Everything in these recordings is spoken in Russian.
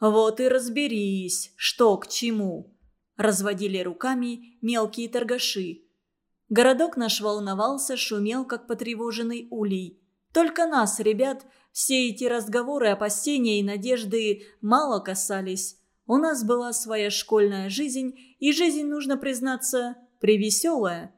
«Вот и разберись, что к чему», – разводили руками мелкие торгаши. Городок наш волновался, шумел, как потревоженный улей. Только нас, ребят, все эти разговоры, опасения и надежды мало касались. У нас была своя школьная жизнь, и жизнь, нужно признаться, превеселая.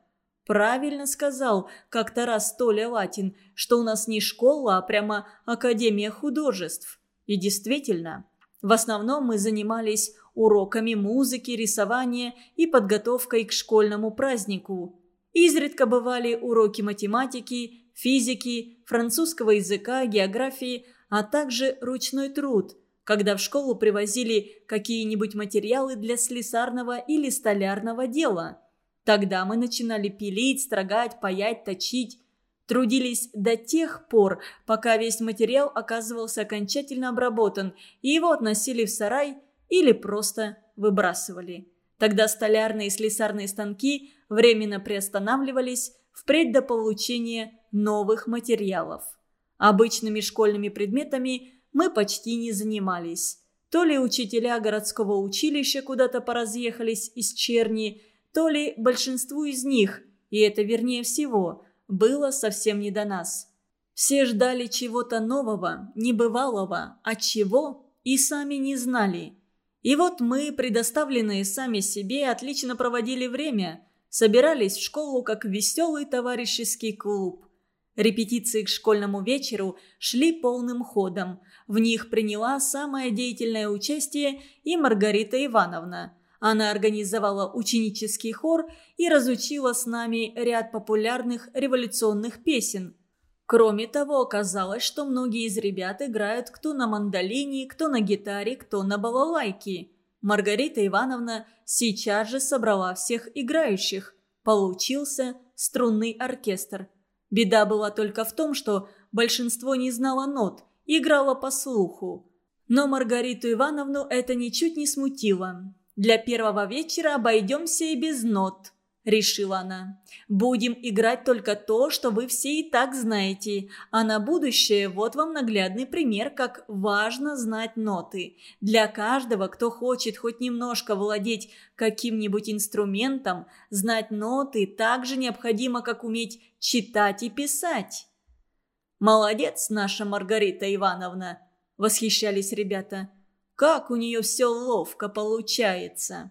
Правильно сказал как-то раз Толя Латин, что у нас не школа, а прямо Академия художеств. И действительно, в основном мы занимались уроками музыки, рисования и подготовкой к школьному празднику. Изредка бывали уроки математики, физики, французского языка, географии, а также ручной труд, когда в школу привозили какие-нибудь материалы для слесарного или столярного дела. Тогда мы начинали пилить, строгать, паять, точить. Трудились до тех пор, пока весь материал оказывался окончательно обработан, и его относили в сарай или просто выбрасывали. Тогда столярные и слесарные станки временно приостанавливались впредь до получения новых материалов. Обычными школьными предметами мы почти не занимались. То ли учителя городского училища куда-то поразъехались из черни, то ли большинству из них, и это вернее всего, было совсем не до нас. Все ждали чего-то нового, небывалого, от чего и сами не знали – и вот мы, предоставленные сами себе, отлично проводили время, собирались в школу как веселый товарищеский клуб. Репетиции к школьному вечеру шли полным ходом. В них приняла самое деятельное участие и Маргарита Ивановна. Она организовала ученический хор и разучила с нами ряд популярных революционных песен – Кроме того, оказалось, что многие из ребят играют кто на мандолине, кто на гитаре, кто на балалайке. Маргарита Ивановна сейчас же собрала всех играющих. Получился струнный оркестр. Беда была только в том, что большинство не знало нот, играло по слуху. Но Маргариту Ивановну это ничуть не смутило. Для первого вечера обойдемся и без нот – решила она. «Будем играть только то, что вы все и так знаете. А на будущее вот вам наглядный пример, как важно знать ноты. Для каждого, кто хочет хоть немножко владеть каким-нибудь инструментом, знать ноты так же необходимо, как уметь читать и писать». «Молодец наша Маргарита Ивановна!» – восхищались ребята. «Как у нее все ловко получается!»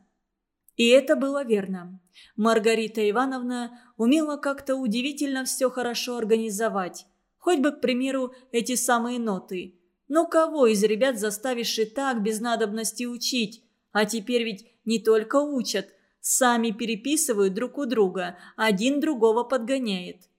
И это было верно. Маргарита Ивановна умела как-то удивительно все хорошо организовать. Хоть бы, к примеру, эти самые ноты. Но кого из ребят заставишь и так без надобности учить? А теперь ведь не только учат, сами переписывают друг у друга, один другого подгоняет.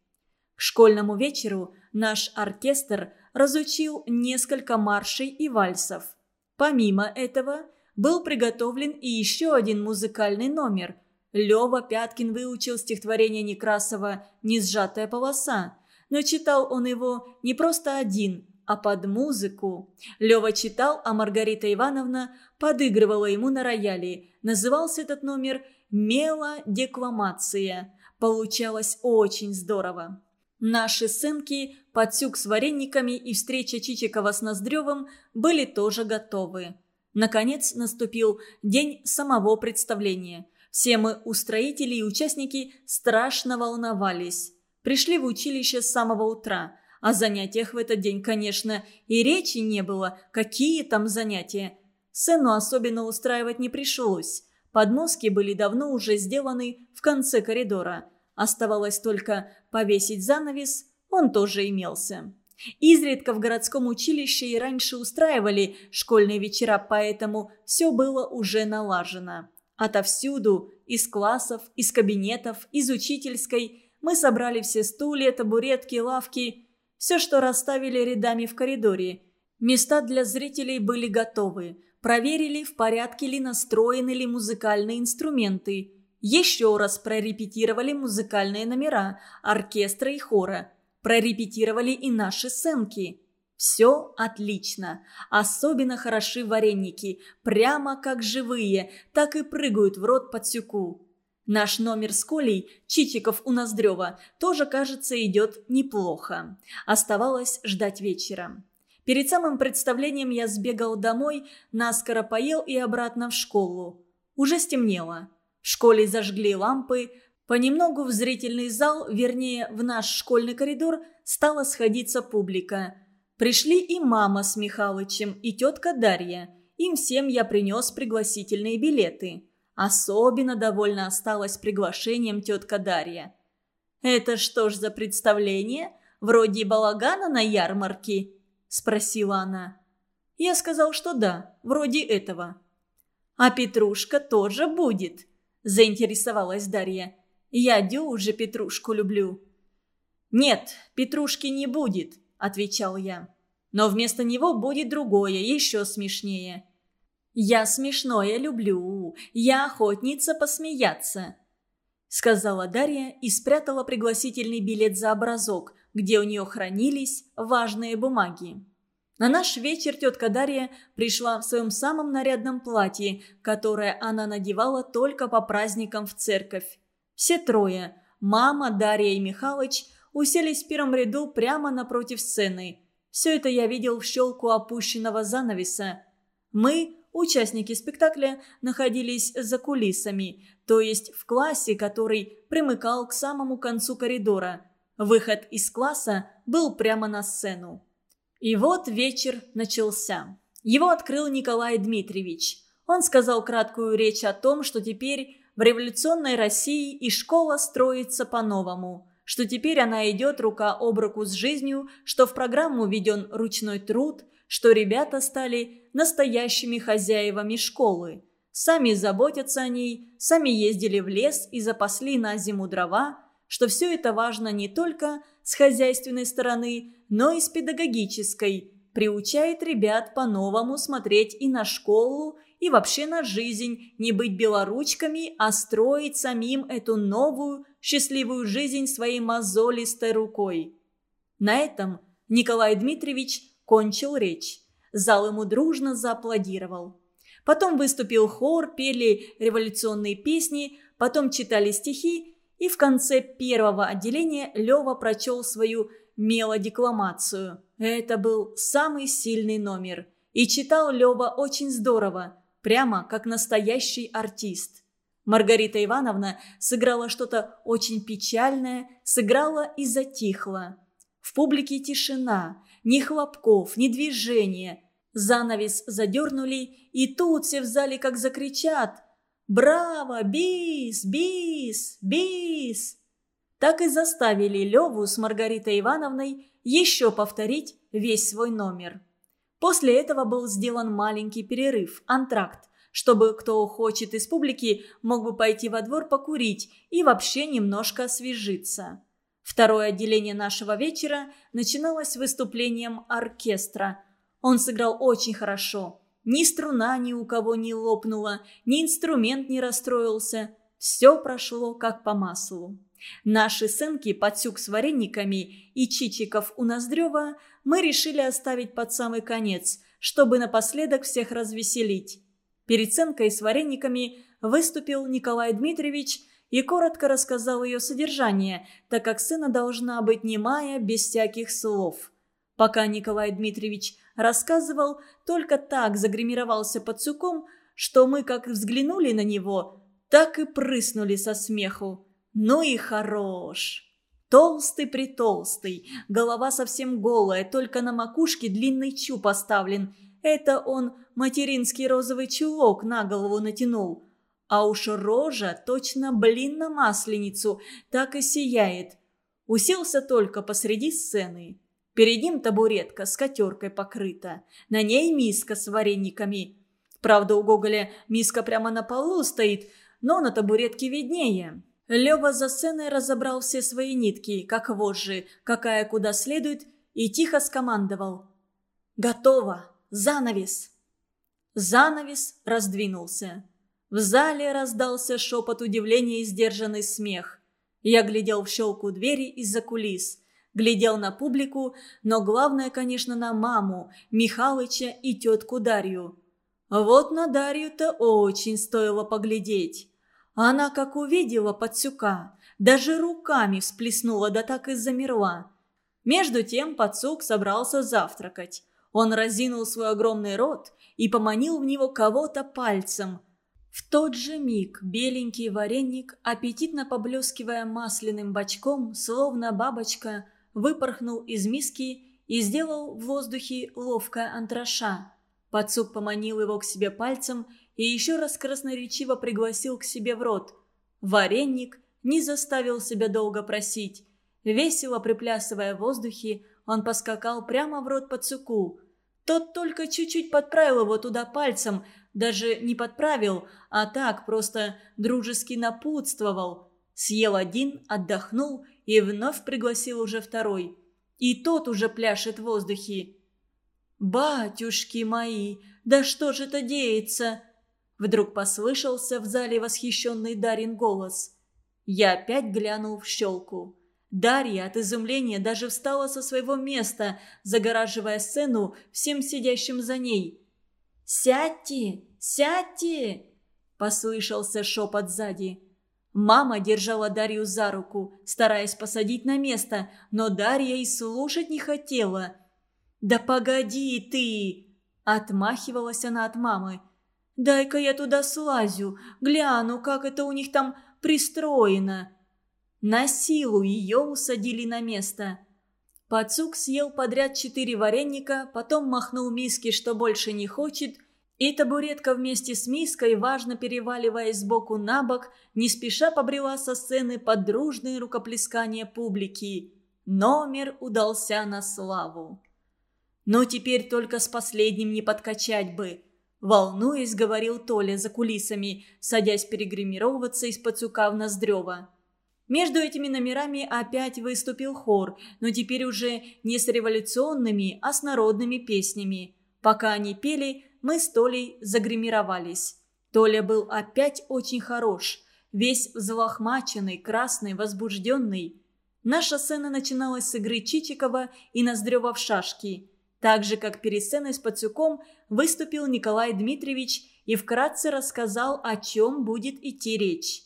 К школьному вечеру наш оркестр разучил несколько маршей и вальсов. Помимо этого был приготовлен и еще один музыкальный номер – Лева Пяткин выучил стихотворение Некрасова «Несжатая полоса». Но читал он его не просто один, а под музыку. Лева читал, а Маргарита Ивановна подыгрывала ему на рояле. Назывался этот номер «Мелодекламация». Получалось очень здорово. Наши сынки, подсюк с варениками и встреча Чичикова с Ноздревым были тоже готовы. Наконец наступил день самого представления – все мы устроители и участники страшно волновались. Пришли в училище с самого утра. О занятиях в этот день, конечно, и речи не было. Какие там занятия? Сцену особенно устраивать не пришлось. Подмостки были давно уже сделаны в конце коридора. Оставалось только повесить занавес, он тоже имелся. Изредка в городском училище и раньше устраивали школьные вечера, поэтому все было уже налажено. Отовсюду, из классов, из кабинетов, из учительской, мы собрали все стулья, табуретки, лавки, все, что расставили рядами в коридоре. Места для зрителей были готовы. Проверили, в порядке ли настроены ли музыкальные инструменты. Еще раз прорепетировали музыкальные номера, оркестра и хора. Прорепетировали и наши сценки. Все отлично. Особенно хороши вареники. Прямо как живые, так и прыгают в рот подсюку. Наш номер с Колей, Чичиков у Ноздрева, тоже, кажется, идет неплохо. Оставалось ждать вечера. Перед самым представлением я сбегал домой, наскоро поел и обратно в школу. Уже стемнело. В школе зажгли лампы. Понемногу в зрительный зал, вернее, в наш школьный коридор, стала сходиться публика. Пришли и мама с Михалычем, и тетка Дарья. Им всем я принес пригласительные билеты. Особенно довольна осталась приглашением тетка Дарья. «Это что ж за представление? Вроде балагана на ярмарке?» – спросила она. Я сказал, что да, вроде этого. «А Петрушка тоже будет?» – заинтересовалась Дарья. «Я дюже Петрушку люблю». «Нет, Петрушки не будет», – отвечал я. «Но вместо него будет другое, еще смешнее». «Я смешное люблю, я охотница посмеяться», — сказала Дарья и спрятала пригласительный билет за образок, где у нее хранились важные бумаги. На наш вечер тетка Дарья пришла в своем самом нарядном платье, которое она надевала только по праздникам в церковь. Все трое – мама, Дарья и Михалыч – уселись в первом ряду прямо напротив сцены. Все это я видел в щелку опущенного занавеса. Мы, участники спектакля, находились за кулисами, то есть в классе, который примыкал к самому концу коридора. Выход из класса был прямо на сцену. И вот вечер начался. Его открыл Николай Дмитриевич. Он сказал краткую речь о том, что теперь в революционной России и школа строится по-новому, что теперь она идет рука об руку с жизнью, что в программу введен ручной труд, что ребята стали настоящими хозяевами школы. Сами заботятся о ней, сами ездили в лес и запасли на зиму дрова, что все это важно не только с хозяйственной стороны, но и с педагогической, приучает ребят по-новому смотреть и на школу, и вообще на жизнь, не быть белоручками, а строить самим эту новую, счастливую жизнь своей мозолистой рукой. На этом Николай Дмитриевич кончил речь. Зал ему дружно зааплодировал. Потом выступил хор, пели революционные песни, потом читали стихи, и в конце первого отделения Лева прочел свою мелодекламацию. Это был самый сильный номер. И читал Лева очень здорово, прямо как настоящий артист. Маргарита Ивановна сыграла что-то очень печальное, сыграла и затихла. В публике тишина, ни хлопков, ни движения. Занавес задернули, и тут все в зале как закричат «Браво! Бис! Бис! Бис!» так и заставили Леву с Маргаритой Ивановной еще повторить весь свой номер. После этого был сделан маленький перерыв, антракт, чтобы кто хочет из публики мог бы пойти во двор покурить и вообще немножко освежиться. Второе отделение нашего вечера начиналось выступлением оркестра. Он сыграл очень хорошо. Ни струна ни у кого не лопнула, ни инструмент не расстроился. Все прошло как по маслу. Наши сынки Пацюк с варениками и Чичиков у Ноздрева мы решили оставить под самый конец, чтобы напоследок всех развеселить. Перед сценкой с варениками выступил Николай Дмитриевич и коротко рассказал ее содержание, так как сцена должна быть немая, без всяких слов. Пока Николай Дмитриевич рассказывал, только так загримировался Пацюком, что мы как взглянули на него, так и прыснули со смеху. Ну и хорош. Толстый-притолстый, голова совсем голая, только на макушке длинный чуб поставлен. Это он материнский розовый чулок на голову натянул. А уж рожа точно блин на масленицу, так и сияет. Уселся только посреди сцены. Перед ним табуретка с котеркой покрыта. На ней миска с варениками. Правда, у Гоголя миска прямо на полу стоит, но на табуретке виднее. Лева за сценой разобрал все свои нитки, как вожжи, какая куда следует, и тихо скомандовал. «Готово! Занавес!» Занавес раздвинулся. В зале раздался шепот удивления и сдержанный смех. Я глядел в щелку двери из-за кулис. Глядел на публику, но главное, конечно, на маму, Михалыча и тетку Дарью. Вот на Дарью-то очень стоило поглядеть. Она, как увидела Пацюка, даже руками всплеснула, да так и замерла. Между тем Пацук собрался завтракать. Он разинул свой огромный рот и поманил в него кого-то пальцем. В тот же миг беленький вареник, аппетитно поблескивая масляным бочком, словно бабочка, выпорхнул из миски и сделал в воздухе ловкое антраша. Пацук поманил его к себе пальцем и еще раз красноречиво пригласил к себе в рот. Вареник не заставил себя долго просить. Весело приплясывая в воздухе, он поскакал прямо в рот Пацуку. Тот только чуть-чуть подправил его туда пальцем, даже не подправил, а так просто дружески напутствовал. Съел один, отдохнул и вновь пригласил уже второй. И тот уже пляшет в воздухе. «Батюшки мои, да что же это деется?» Вдруг послышался в зале восхищенный Дарин голос. Я опять глянул в щелку. Дарья от изумления даже встала со своего места, загораживая сцену всем сидящим за ней. «Сядьте! Сядьте!» – послышался шепот сзади. Мама держала Дарью за руку, стараясь посадить на место, но Дарья и слушать не хотела. «Да погоди ты!» – отмахивалась она от мамы. «Дай-ка я туда слазю, гляну, как это у них там пристроено». На силу ее усадили на место. Пацук съел подряд четыре вареника, потом махнул миски, что больше не хочет, и табуретка вместе с миской, важно переваливаясь сбоку на бок, не спеша побрела со сцены под дружные рукоплескания публики. Номер удался на славу. «Ну, теперь только с последним не подкачать бы», – волнуясь, говорил Толя за кулисами, садясь перегримировываться из пацука в Ноздрева. Между этими номерами опять выступил хор, но теперь уже не с революционными, а с народными песнями. Пока они пели, мы с Толей загримировались. Толя был опять очень хорош, весь взлохмаченный, красный, возбужденный. Наша сцена начиналась с игры Чичикова и Ноздрева в шашки. Так же, как перед сценой с Пацюком, выступил Николай Дмитриевич и вкратце рассказал, о чем будет идти речь.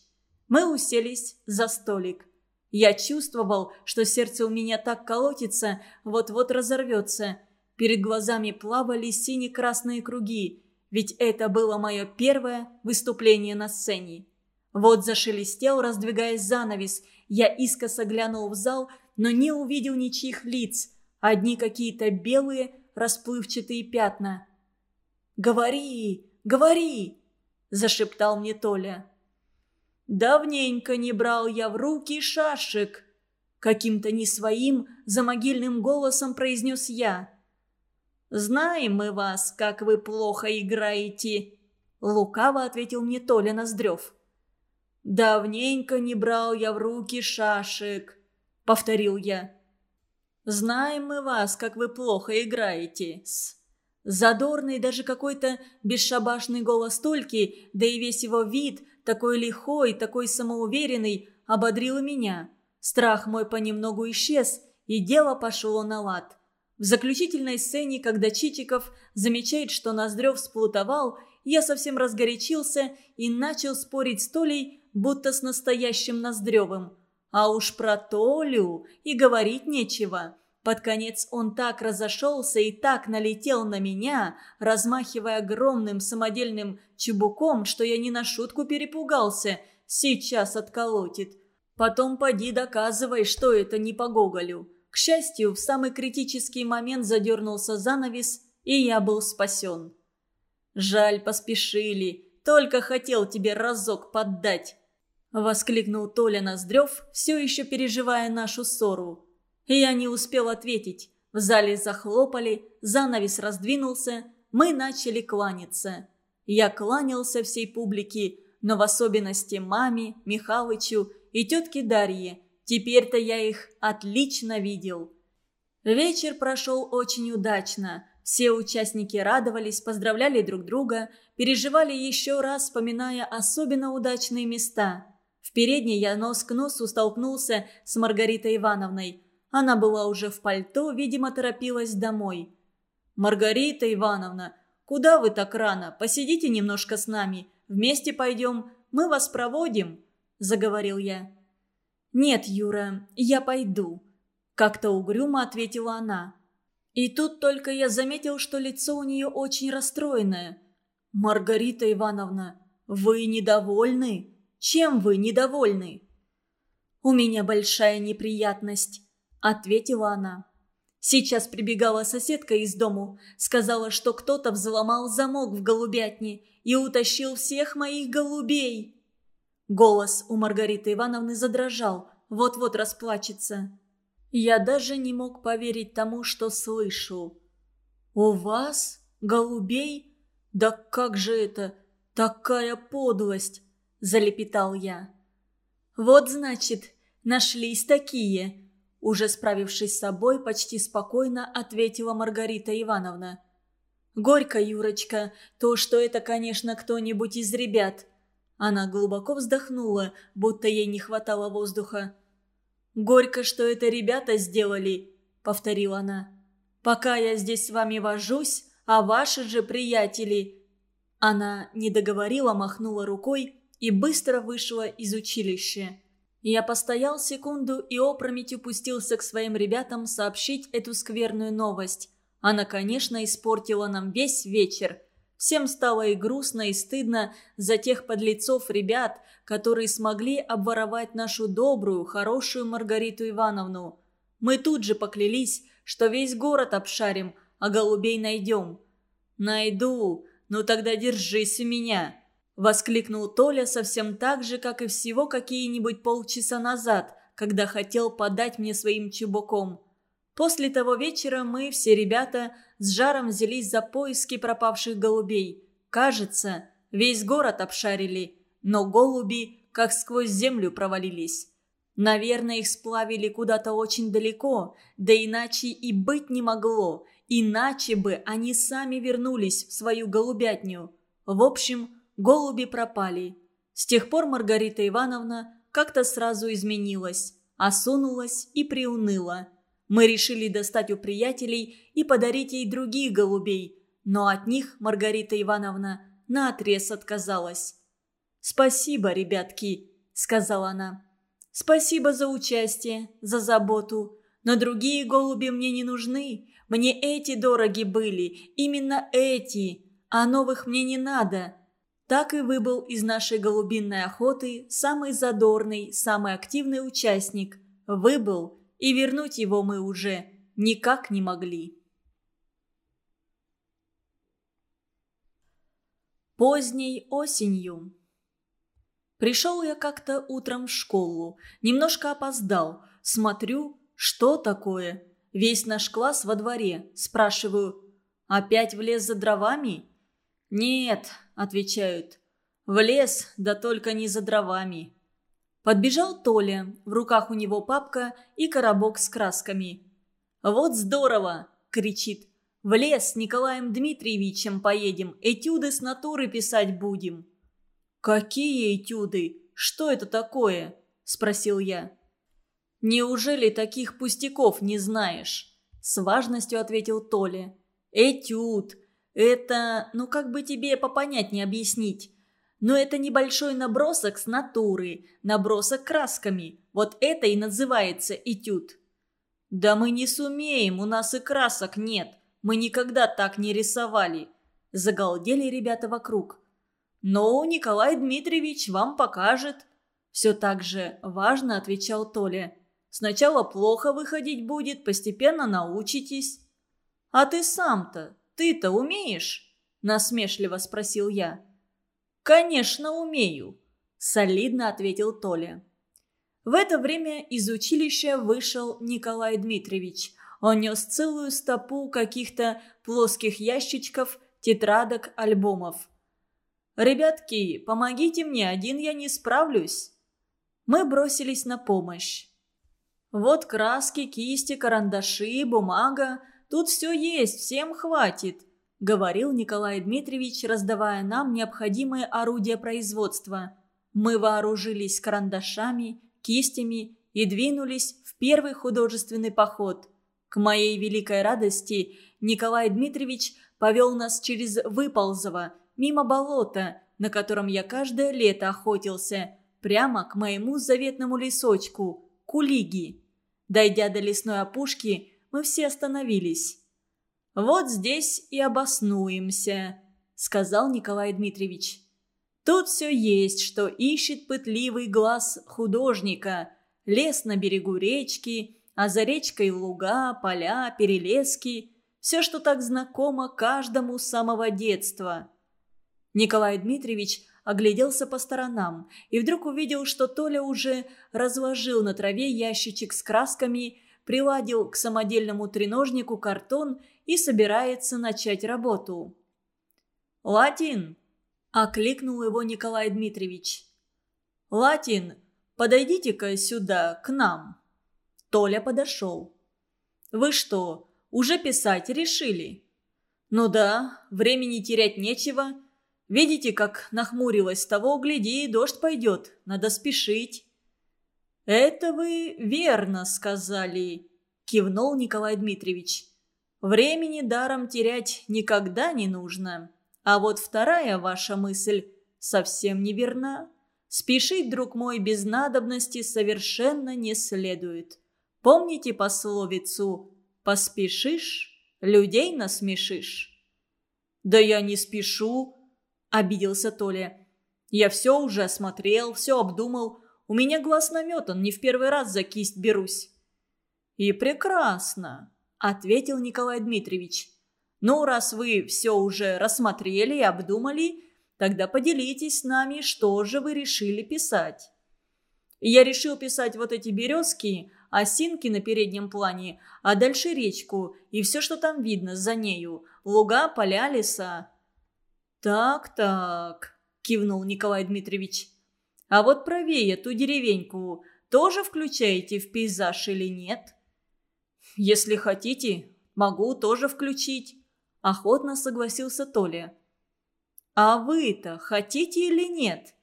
Мы уселись за столик. Я чувствовал, что сердце у меня так колотится, вот-вот разорвется. Перед глазами плавали сине-красные круги, ведь это было мое первое выступление на сцене. Вот зашелестел, раздвигаясь занавес. Я искоса глянул в зал, но не увидел ничьих лиц. Одни какие-то белые, расплывчатые пятна. «Говори, говори!» – зашептал мне Толя. Давненько не брал я в руки шашек. Каким-то не своим, замогильным голосом произнес я. «Знаем мы вас, как вы плохо играете», — лукаво ответил мне Толя Ноздрев. «Давненько не брал я в руки шашек», — повторил я. «Знаем мы вас, как вы плохо играете. Задорный, даже какой-то бесшабашный голос Тольки, да и весь его вид такой лихой, такой самоуверенный, ободрил меня. Страх мой понемногу исчез, и дело пошло на лад. В заключительной сцене, когда Чичиков замечает, что Ноздрев сплутовал, я совсем разгорячился и начал спорить с Толей, будто с настоящим Ноздревым. А уж про Толю и говорить нечего. Под конец он так разошелся и так налетел на меня, размахивая огромным самодельным чубуком, что я не на шутку перепугался. Сейчас отколотит. Потом поди доказывай, что это не по Гоголю. К счастью, в самый критический момент задернулся занавес, и я был спасен. «Жаль, поспешили. Только хотел тебе разок поддать», — воскликнул Толя Ноздрев, все еще переживая нашу ссору. И я не успел ответить. В зале захлопали, занавес раздвинулся, мы начали кланяться. Я кланялся всей публике, но в особенности маме, Михалычу и тетке Дарье. Теперь-то я их отлично видел. Вечер прошел очень удачно. Все участники радовались, поздравляли друг друга, переживали еще раз, вспоминая особенно удачные места. В передней я нос к носу столкнулся с Маргаритой Ивановной – она была уже в пальто, видимо, торопилась домой. «Маргарита Ивановна, куда вы так рано? Посидите немножко с нами. Вместе пойдем. Мы вас проводим», – заговорил я. «Нет, Юра, я пойду», – как-то угрюмо ответила она. И тут только я заметил, что лицо у нее очень расстроенное. «Маргарита Ивановна, вы недовольны? Чем вы недовольны?» «У меня большая неприятность», — ответила она. Сейчас прибегала соседка из дому, сказала, что кто-то взломал замок в голубятне и утащил всех моих голубей. Голос у Маргариты Ивановны задрожал, вот-вот расплачется. Я даже не мог поверить тому, что слышу. «У вас? Голубей? Да как же это? Такая подлость!» – залепетал я. «Вот, значит, нашлись такие!» Уже справившись с собой, почти спокойно ответила Маргарита Ивановна. «Горько, Юрочка, то, что это, конечно, кто-нибудь из ребят». Она глубоко вздохнула, будто ей не хватало воздуха. «Горько, что это ребята сделали», — повторила она. «Пока я здесь с вами вожусь, а ваши же приятели...» Она не договорила, махнула рукой и быстро вышла из училища. Я постоял секунду и опрометью пустился к своим ребятам сообщить эту скверную новость. Она, конечно, испортила нам весь вечер. Всем стало и грустно, и стыдно за тех подлецов ребят, которые смогли обворовать нашу добрую, хорошую Маргариту Ивановну. Мы тут же поклялись, что весь город обшарим, а голубей найдем. «Найду, ну тогда держись у меня», Воскликнул Толя совсем так же, как и всего какие-нибудь полчаса назад, когда хотел подать мне своим чубуком. После того вечера мы, все ребята, с жаром взялись за поиски пропавших голубей. Кажется, весь город обшарили, но голуби как сквозь землю провалились. Наверное, их сплавили куда-то очень далеко, да иначе и быть не могло, иначе бы они сами вернулись в свою голубятню. В общем, голуби пропали. С тех пор Маргарита Ивановна как-то сразу изменилась, осунулась и приуныла. Мы решили достать у приятелей и подарить ей других голубей, но от них Маргарита Ивановна наотрез отказалась. «Спасибо, ребятки», — сказала она. «Спасибо за участие, за заботу. Но другие голуби мне не нужны. Мне эти дороги были, именно эти. А новых мне не надо так и выбыл из нашей голубинной охоты самый задорный, самый активный участник. Выбыл, и вернуть его мы уже никак не могли. Поздней осенью. Пришел я как-то утром в школу, немножко опоздал. Смотрю, что такое? Весь наш класс во дворе. Спрашиваю, опять влез за дровами? «Нет», — отвечают, — «в лес, да только не за дровами». Подбежал Толя, в руках у него папка и коробок с красками. «Вот здорово!» — кричит. «В лес с Николаем Дмитриевичем поедем, этюды с натуры писать будем». «Какие этюды? Что это такое?» – спросил я. «Неужели таких пустяков не знаешь?» – с важностью ответил Толя. «Этюд. Это, ну как бы тебе попонятнее объяснить. Но это небольшой набросок с натуры, набросок красками. Вот это и называется этюд. Да мы не сумеем, у нас и красок нет. Мы никогда так не рисовали. Загалдели ребята вокруг. Но Николай Дмитриевич вам покажет. Все так же важно отвечал Толя. Сначала плохо выходить будет, постепенно научитесь. А ты сам-то «Ты-то умеешь?» – насмешливо спросил я. «Конечно, умею», – солидно ответил Толя. В это время из училища вышел Николай Дмитриевич. Он нес целую стопу каких-то плоских ящичков, тетрадок, альбомов. «Ребятки, помогите мне, один я не справлюсь». Мы бросились на помощь. Вот краски, кисти, карандаши, бумага. Тут все есть, всем хватит», – говорил Николай Дмитриевич, раздавая нам необходимые орудия производства. Мы вооружились карандашами, кистями и двинулись в первый художественный поход. К моей великой радости Николай Дмитриевич повел нас через Выползово, мимо болота, на котором я каждое лето охотился, прямо к моему заветному лесочку – Кулиги. Дойдя до лесной опушки, мы все остановились. Вот здесь и обоснуемся», — сказал Николай Дмитриевич. «Тут все есть, что ищет пытливый глаз художника. Лес на берегу речки, а за речкой луга, поля, перелески. Все, что так знакомо каждому с самого детства». Николай Дмитриевич огляделся по сторонам и вдруг увидел, что Толя уже разложил на траве ящичек с красками, приладил к самодельному треножнику картон и собирается начать работу. «Латин!» – окликнул его Николай Дмитриевич. «Латин, подойдите-ка сюда, к нам». Толя подошел. «Вы что, уже писать решили?» «Ну да, времени терять нечего. Видите, как нахмурилась того, гляди, дождь пойдет, надо спешить». «Это вы верно сказали», – кивнул Николай Дмитриевич. «Времени даром терять никогда не нужно. А вот вторая ваша мысль совсем неверна. Спешить, друг мой, без надобности совершенно не следует. Помните пословицу «поспешишь, людей насмешишь»?» «Да я не спешу», – обиделся Толя. «Я все уже осмотрел, все обдумал». У меня глаз наметан, не в первый раз за кисть берусь». «И прекрасно», — ответил Николай Дмитриевич. «Ну, раз вы все уже рассмотрели и обдумали, тогда поделитесь с нами, что же вы решили писать». Я решил писать вот эти березки, осинки на переднем плане, а дальше речку и все, что там видно за нею, луга, поля, леса. «Так-так», — кивнул Николай Дмитриевич. А вот правее ту деревеньку тоже включаете в пейзаж или нет? Если хотите, могу тоже включить. Охотно согласился Толя. А вы-то хотите или нет?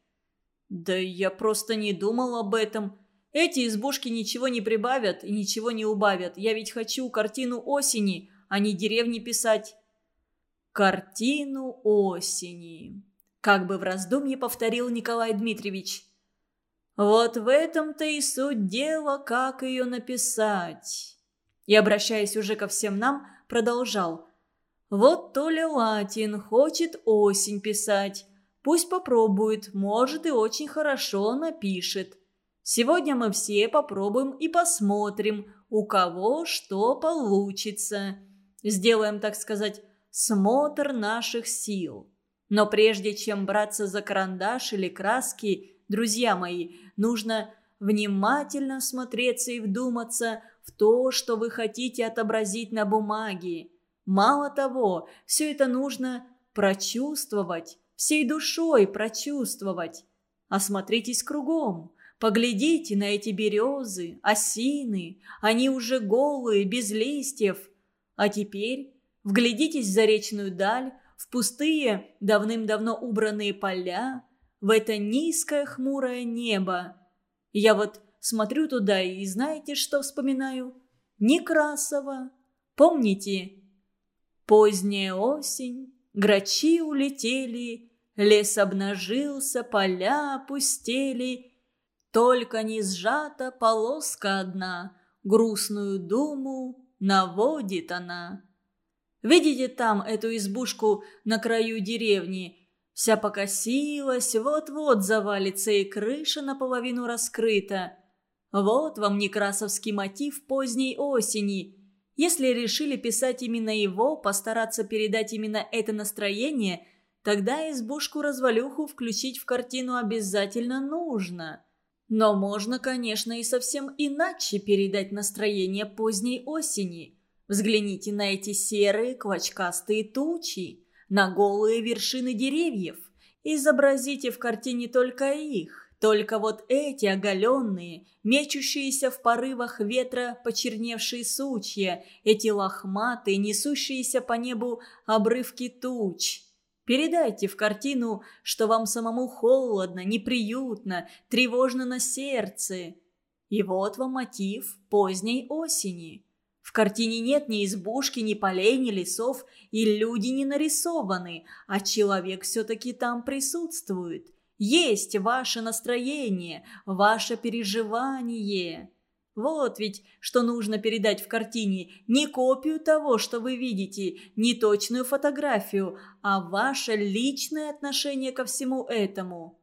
Да я просто не думал об этом. Эти избушки ничего не прибавят и ничего не убавят. Я ведь хочу картину осени, а не деревни писать. Картину осени. Как бы в раздумье повторил Николай Дмитриевич. Вот в этом-то и суть дела, как ее написать. И, обращаясь уже ко всем нам, продолжал. Вот Толя Латин хочет осень писать. Пусть попробует, может и очень хорошо напишет. Сегодня мы все попробуем и посмотрим, у кого что получится. Сделаем, так сказать, смотр наших сил. Но прежде чем браться за карандаш или краски, друзья мои, нужно внимательно смотреться и вдуматься в то, что вы хотите отобразить на бумаге. Мало того, все это нужно прочувствовать, всей душой прочувствовать. Осмотритесь кругом, поглядите на эти березы, осины, они уже голые, без листьев. А теперь вглядитесь в заречную даль, в пустые, давным-давно убранные поля, в это низкое хмурое небо. Я вот смотрю туда и знаете, что вспоминаю? Некрасово. Помните? Поздняя осень, грачи улетели, лес обнажился, поля опустели. Только не сжата полоска одна, грустную думу наводит она. Видите там эту избушку на краю деревни? Вся покосилась, вот-вот завалится и крыша наполовину раскрыта. Вот вам некрасовский мотив поздней осени. Если решили писать именно его, постараться передать именно это настроение, тогда избушку-развалюху включить в картину обязательно нужно. Но можно, конечно, и совсем иначе передать настроение поздней осени – Взгляните на эти серые клочкастые тучи, на голые вершины деревьев. Изобразите в картине только их, только вот эти оголенные, мечущиеся в порывах ветра почерневшие сучья, эти лохматые, несущиеся по небу обрывки туч. Передайте в картину, что вам самому холодно, неприютно, тревожно на сердце. И вот вам мотив поздней осени – в картине нет ни избушки, ни полей, ни лесов, и люди не нарисованы, а человек все-таки там присутствует. Есть ваше настроение, ваше переживание. Вот ведь, что нужно передать в картине. Не копию того, что вы видите, не точную фотографию, а ваше личное отношение ко всему этому.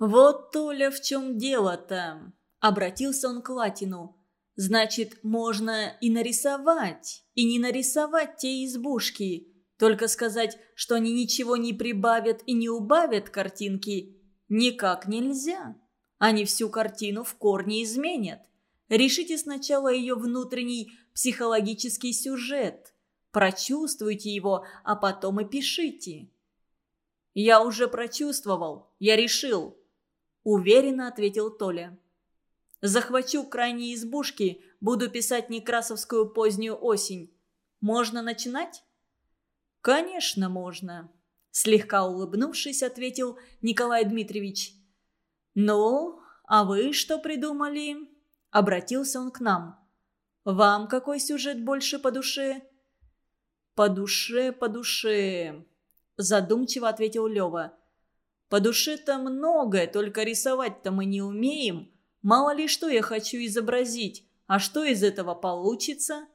«Вот, Толя, в чем дело-то?» – обратился он к Латину. «Значит, можно и нарисовать, и не нарисовать те избушки. Только сказать, что они ничего не прибавят и не убавят картинки, никак нельзя. Они всю картину в корне изменят. Решите сначала ее внутренний психологический сюжет. Прочувствуйте его, а потом и пишите. «Я уже прочувствовал, я решил», – уверенно ответил Толя. «Захвачу крайние избушки, буду писать некрасовскую позднюю осень. Можно начинать?» «Конечно, можно», – слегка улыбнувшись, ответил Николай Дмитриевич. «Ну, а вы что придумали?» Обратился он к нам. «Вам какой сюжет больше по душе?» «По душе, по душе», – задумчиво ответил Лева. «По душе-то многое, только рисовать-то мы не умеем. Мало ли что я хочу изобразить, а что из этого получится?»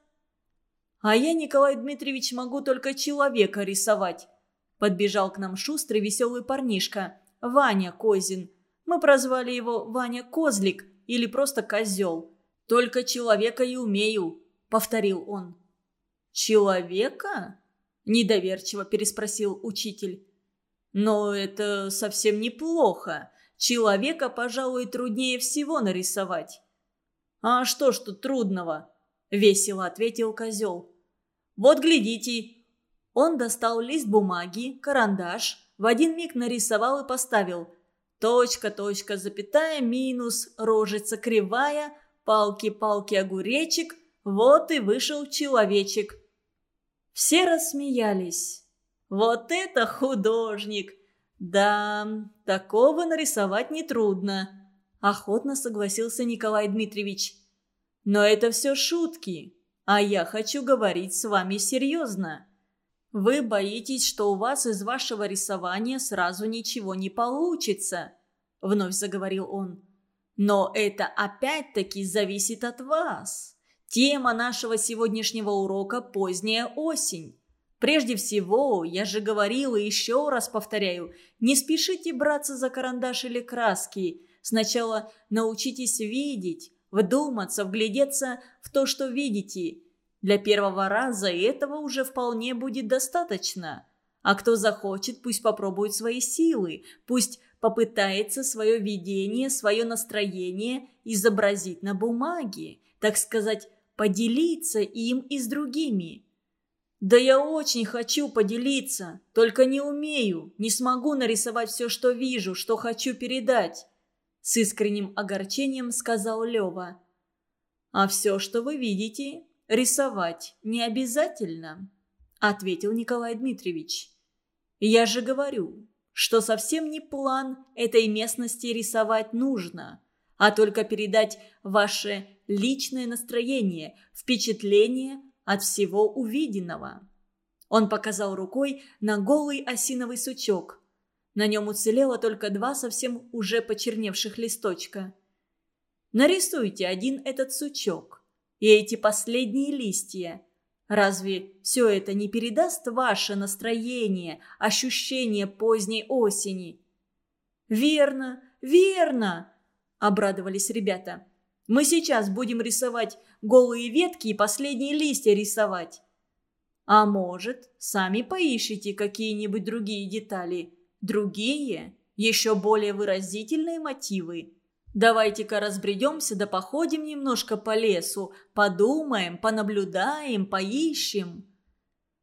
«А я, Николай Дмитриевич, могу только человека рисовать», – подбежал к нам шустрый веселый парнишка, Ваня Козин. Мы прозвали его Ваня Козлик – или просто козел. Только человека и умею», — повторил он. «Человека?» – недоверчиво переспросил учитель. «Но это совсем неплохо. Человека, пожалуй, труднее всего нарисовать». «А что ж тут трудного?» – весело ответил козел. «Вот глядите». Он достал лист бумаги, карандаш, в один миг нарисовал и поставил – Точка, точка, запятая, минус, рожица кривая, палки-палки, огуречек. Вот и вышел человечек. Все рассмеялись. Вот это художник! Да, такого нарисовать нетрудно. Охотно согласился Николай Дмитриевич. Но это все шутки, а я хочу говорить с вами серьезно. Вы боитесь, что у вас из вашего рисования сразу ничего не получится», — вновь заговорил он. «Но это опять-таки зависит от вас. Тема нашего сегодняшнего урока – поздняя осень. Прежде всего, я же говорил и еще раз повторяю, не спешите браться за карандаш или краски. Сначала научитесь видеть, вдуматься, вглядеться в то, что видите – для первого раза этого уже вполне будет достаточно. А кто захочет, пусть попробует свои силы, пусть попытается свое видение, свое настроение изобразить на бумаге, так сказать, поделиться им и с другими. «Да я очень хочу поделиться, только не умею, не смогу нарисовать все, что вижу, что хочу передать», с искренним огорчением сказал Лева. «А все, что вы видите, рисовать не обязательно», – ответил Николай Дмитриевич. «Я же говорю, что совсем не план этой местности рисовать нужно, а только передать ваше личное настроение, впечатление от всего увиденного». Он показал рукой на голый осиновый сучок. На нем уцелело только два совсем уже почерневших листочка. Нарисуйте один этот сучок и эти последние листья. Разве все это не передаст ваше настроение, ощущение поздней осени? «Верно, верно!» – обрадовались ребята. «Мы сейчас будем рисовать голые ветки и последние листья рисовать». «А может, сами поищите какие-нибудь другие детали, другие, еще более выразительные мотивы?» Давайте-ка разбредемся да походим немножко по лесу, подумаем, понаблюдаем, поищем».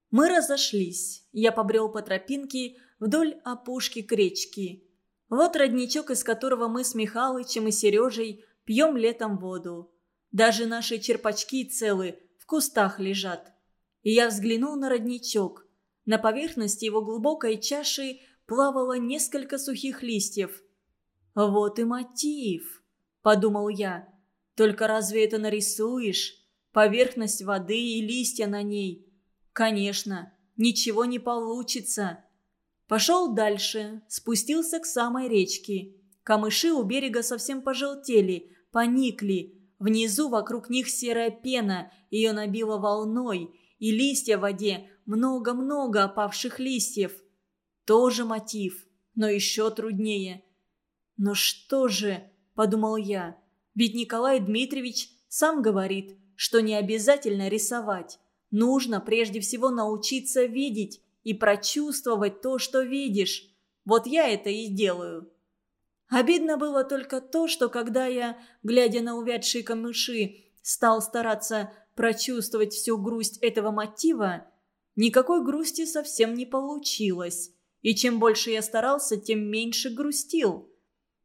Мы разошлись. Я побрел по тропинке вдоль опушки к речке. Вот родничок, из которого мы с Михалычем и Сережей пьем летом воду. Даже наши черпачки целы, в кустах лежат. И я взглянул на родничок. На поверхности его глубокой чаши плавало несколько сухих листьев – «Вот и мотив», – подумал я. «Только разве это нарисуешь? Поверхность воды и листья на ней. Конечно, ничего не получится». Пошел дальше, спустился к самой речке. Камыши у берега совсем пожелтели, поникли. Внизу вокруг них серая пена, ее набило волной, и листья в воде, много-много опавших листьев. Тоже мотив, но еще труднее. «Но что же?» – подумал я. «Ведь Николай Дмитриевич сам говорит, что не обязательно рисовать. Нужно прежде всего научиться видеть и прочувствовать то, что видишь. Вот я это и делаю». Обидно было только то, что когда я, глядя на увядшие камыши, стал стараться прочувствовать всю грусть этого мотива, никакой грусти совсем не получилось. И чем больше я старался, тем меньше грустил.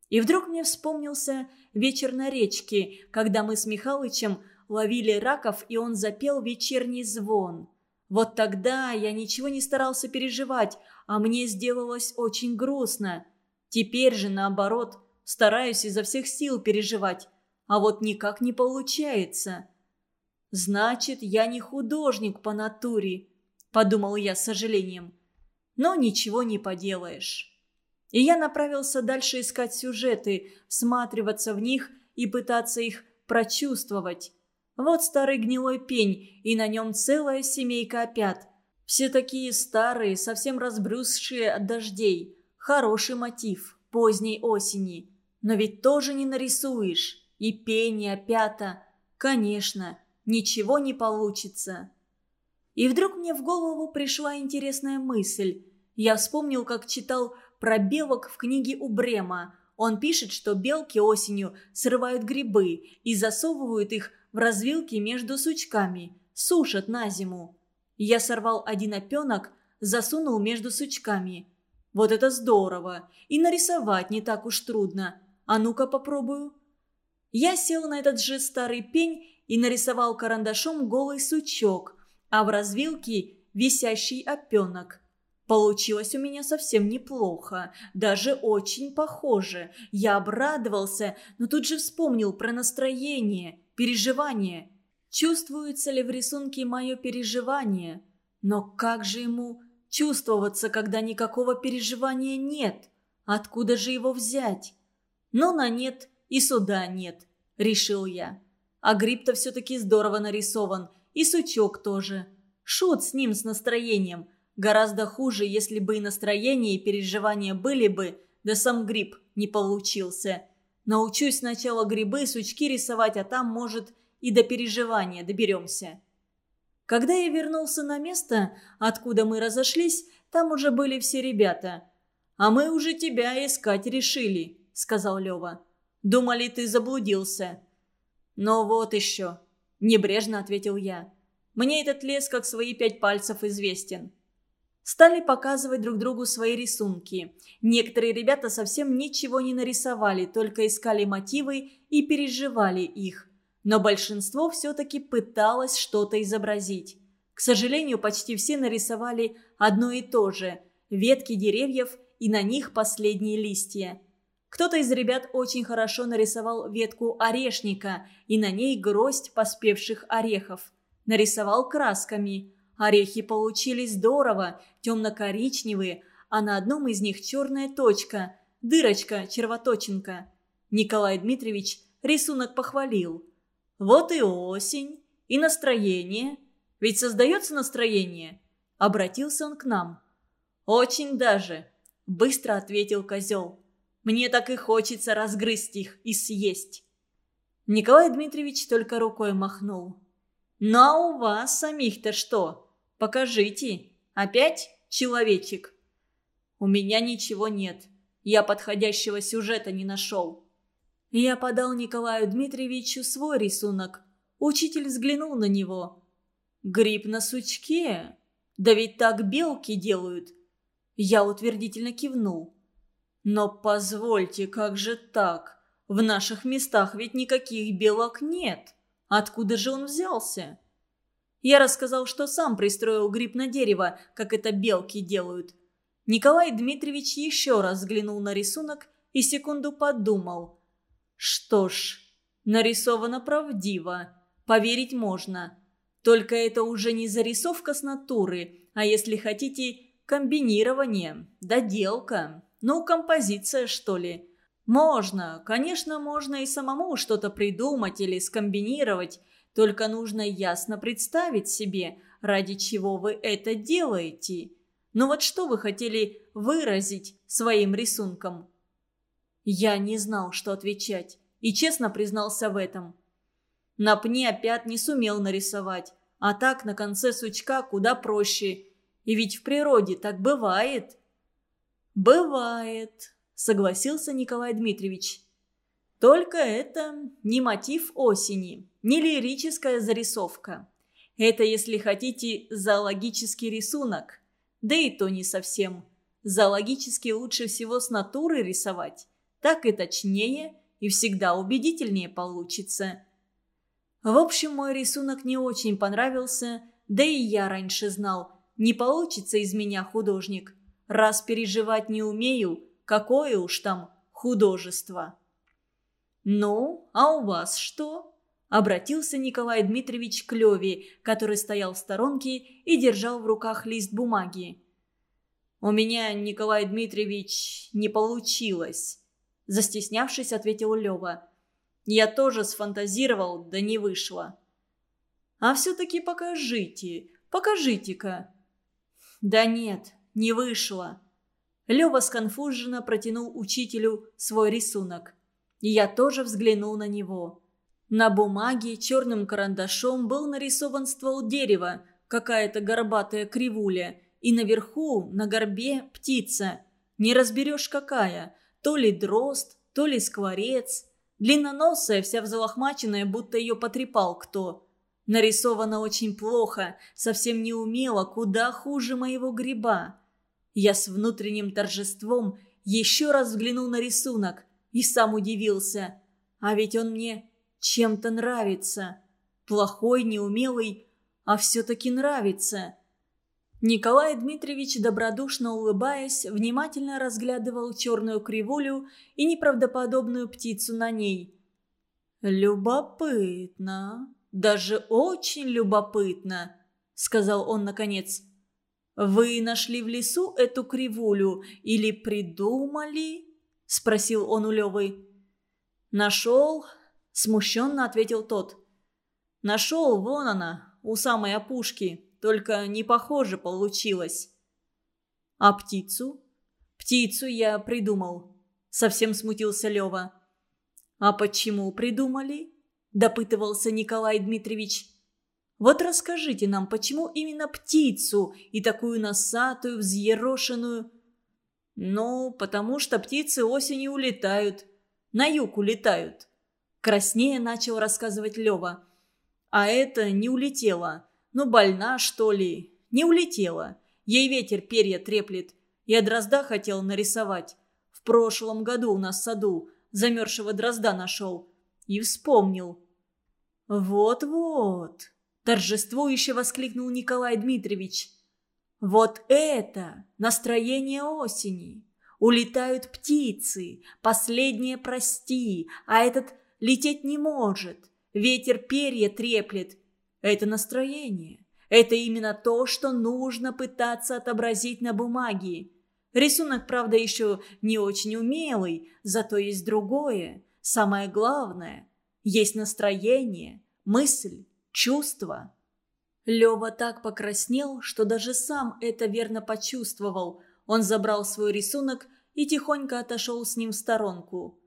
И вдруг мне вспомнился вечер на речке, когда мы с Михалычем ловили раков, и он запел вечерний звон. Вот тогда я ничего не старался переживать, а мне сделалось очень грустно. Теперь же, наоборот, стараюсь изо всех сил переживать, а вот никак не получается. «Значит, я не художник по натуре», – подумал я с сожалением. «Но ничего не поделаешь». И я направился дальше искать сюжеты, всматриваться в них и пытаться их прочувствовать. Вот старый гнилой пень, и на нем целая семейка опят. Все такие старые, совсем разбрюзшие от дождей. Хороший мотив поздней осени. Но ведь тоже не нарисуешь. И пение, пята. Конечно, ничего не получится. И вдруг мне в голову пришла интересная мысль. Я вспомнил, как читал про белок в книге у Брема. Он пишет, что белки осенью срывают грибы и засовывают их в развилки между сучками, сушат на зиму. Я сорвал один опенок, засунул между сучками – вот это здорово. И нарисовать не так уж трудно. А ну-ка попробую. Я сел на этот же старый пень и нарисовал карандашом голый сучок, а в развилке висящий опенок. Получилось у меня совсем неплохо, даже очень похоже. Я обрадовался, но тут же вспомнил про настроение, переживание. Чувствуется ли в рисунке мое переживание? Но как же ему чувствоваться, когда никакого переживания нет? Откуда же его взять? Но на нет и суда нет, решил я. А гриб-то все-таки здорово нарисован, и сучок тоже. Шут с ним, с настроением. Гораздо хуже, если бы и настроение, и переживания были бы, да сам гриб не получился. Научусь сначала грибы, сучки рисовать, а там, может, и до переживания доберемся. Когда я вернулся на место, откуда мы разошлись, там уже были все ребята. «А мы уже тебя искать решили», — сказал Лева. «Думали, ты заблудился». «Ну вот еще», — небрежно ответил я. «Мне этот лес как свои пять пальцев известен». Стали показывать друг другу свои рисунки. Некоторые ребята совсем ничего не нарисовали, только искали мотивы и переживали их но большинство все-таки пыталось что-то изобразить. К сожалению, почти все нарисовали одно и то же – ветки деревьев и на них последние листья. Кто-то из ребят очень хорошо нарисовал ветку орешника и на ней гроздь поспевших орехов. Нарисовал красками. Орехи получились здорово, темно-коричневые, а на одном из них черная точка, дырочка, червоточинка. Николай Дмитриевич рисунок похвалил – вот и осень, и настроение. Ведь создается настроение. Обратился он к нам. Очень даже, быстро ответил козел. Мне так и хочется разгрызть их и съесть. Николай Дмитриевич только рукой махнул. «Ну а у вас самих-то что? Покажите. Опять человечек?» «У меня ничего нет. Я подходящего сюжета не нашел. Я подал Николаю Дмитриевичу свой рисунок. Учитель взглянул на него. «Гриб на сучке? Да ведь так белки делают!» Я утвердительно кивнул. «Но позвольте, как же так? В наших местах ведь никаких белок нет. Откуда же он взялся?» Я рассказал, что сам пристроил гриб на дерево, как это белки делают. Николай Дмитриевич еще раз взглянул на рисунок и секунду подумал – что ж, нарисовано правдиво. Поверить можно. Только это уже не зарисовка с натуры, а если хотите, комбинирование, доделка. Ну, композиция, что ли. Можно, конечно, можно и самому что-то придумать или скомбинировать, только нужно ясно представить себе, ради чего вы это делаете. Но вот что вы хотели выразить своим рисунком? Я не знал, что отвечать, и честно признался в этом. На пне опять не сумел нарисовать, а так на конце сучка куда проще. И ведь в природе так бывает. «Бывает», — согласился Николай Дмитриевич. «Только это не мотив осени, не лирическая зарисовка. Это, если хотите, зоологический рисунок. Да и то не совсем. Зоологически лучше всего с натуры рисовать. Так и точнее, и всегда убедительнее получится. В общем, мой рисунок не очень понравился, да и я раньше знал, не получится из меня художник. Раз переживать не умею, какое уж там художество. «Ну, а у вас что?» – обратился Николай Дмитриевич к Леве, который стоял в сторонке и держал в руках лист бумаги. «У меня, Николай Дмитриевич, не получилось», – застеснявшись, ответил Лева. «Я тоже сфантазировал, да не вышло». «А все-таки покажите, покажите-ка». «Да нет, не вышло». Лева сконфуженно протянул учителю свой рисунок. И я тоже взглянул на него. На бумаге черным карандашом был нарисован ствол дерева, какая-то горбатая кривуля, и наверху, на горбе, птица. Не разберешь какая, то ли дрозд, то ли скворец. Длинноносая, вся взлохмаченная, будто ее потрепал кто. Нарисовано очень плохо, совсем не умело, куда хуже моего гриба. Я с внутренним торжеством еще раз взглянул на рисунок и сам удивился. А ведь он мне чем-то нравится. Плохой, неумелый, а все-таки нравится. Николай Дмитриевич, добродушно улыбаясь, внимательно разглядывал черную кривулю и неправдоподобную птицу на ней. «Любопытно, даже очень любопытно», — сказал он наконец. «Вы нашли в лесу эту кривулю или придумали?» — спросил он у Левы. «Нашел, Смущенно ответил тот. «Нашел, вон она, у самой опушки, только не похоже получилось». «А птицу?» «Птицу я придумал», — совсем смутился Лева. «А почему придумали?» – допытывался Николай Дмитриевич. «Вот расскажите нам, почему именно птицу и такую носатую, взъерошенную?» «Ну, потому что птицы осенью улетают, на юг улетают», Краснее начал рассказывать Лева. А это не улетела. Ну, больна, что ли? Не улетела. Ей ветер перья треплет. Я дрозда хотел нарисовать. В прошлом году у нас в саду замерзшего дрозда нашел. И вспомнил. «Вот-вот!» – торжествующе воскликнул Николай Дмитриевич. «Вот это настроение осени! Улетают птицы, последнее прости, а этот лететь не может. Ветер перья треплет. Это настроение. Это именно то, что нужно пытаться отобразить на бумаге. Рисунок, правда, еще не очень умелый, зато есть другое. Самое главное – есть настроение, мысль, чувство. Лева так покраснел, что даже сам это верно почувствовал. Он забрал свой рисунок и тихонько отошел с ним в сторонку.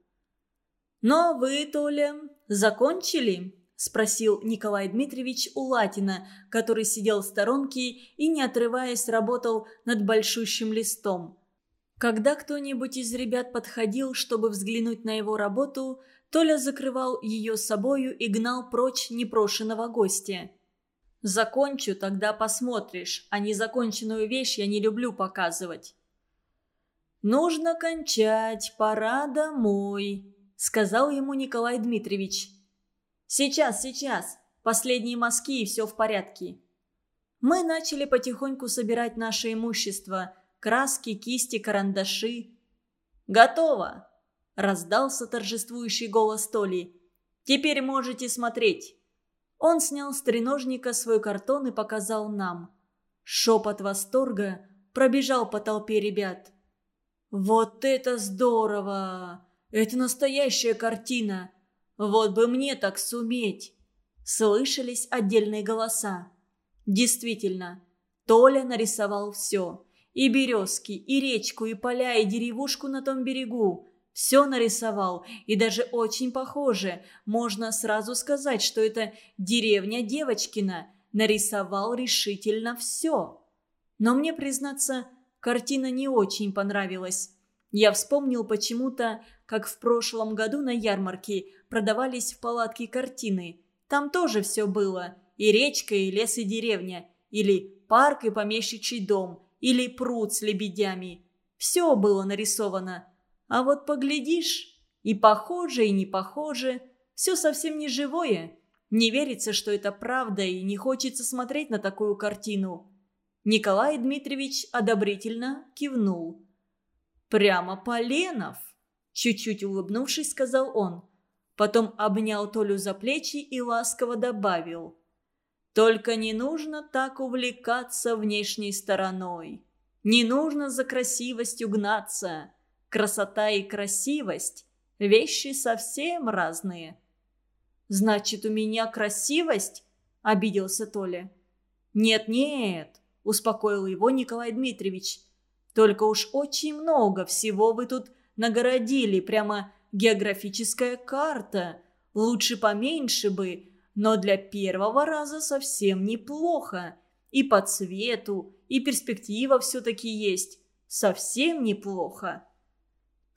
«Но вы, Толя, закончили?» – спросил Николай Дмитриевич у Латина, который сидел в сторонке и, не отрываясь, работал над большущим листом. Когда кто-нибудь из ребят подходил, чтобы взглянуть на его работу, Толя закрывал ее собою и гнал прочь непрошенного гостя. «Закончу, тогда посмотришь, а незаконченную вещь я не люблю показывать». «Нужно кончать, пора домой», сказал ему Николай Дмитриевич. «Сейчас, сейчас. Последние мазки и все в порядке». Мы начали потихоньку собирать наше имущество. Краски, кисти, карандаши. «Готово!» – раздался торжествующий голос Толи. «Теперь можете смотреть». Он снял с треножника свой картон и показал нам. Шепот восторга пробежал по толпе ребят. «Вот это здорово! Это настоящая картина! Вот бы мне так суметь!» Слышались отдельные голоса. Действительно, Толя нарисовал все. И березки, и речку, и поля, и деревушку на том берегу. Все нарисовал, и даже очень похоже. Можно сразу сказать, что это деревня Девочкина. Нарисовал решительно все. Но мне, признаться, картина не очень понравилась. Я вспомнил почему-то, как в прошлом году на ярмарке продавались в палатке картины. Там тоже все было. И речка, и лес, и деревня. Или парк и помещичий дом. Или пруд с лебедями. Все было нарисовано. А вот поглядишь, и похоже, и не похоже. Все совсем не живое. Не верится, что это правда, и не хочется смотреть на такую картину. Николай Дмитриевич одобрительно кивнул. «Прямо Поленов!» Чуть-чуть улыбнувшись, сказал он. Потом обнял Толю за плечи и ласково добавил. «Только не нужно так увлекаться внешней стороной. Не нужно за красивостью гнаться. Красота и красивость – вещи совсем разные». «Значит, у меня красивость?» – обиделся Толя. «Нет-нет», – успокоил его Николай Дмитриевич. «Только уж очень много всего вы тут нагородили, прямо географическая карта. Лучше поменьше бы, но для первого раза совсем неплохо. И по цвету, и перспектива все-таки есть. Совсем неплохо».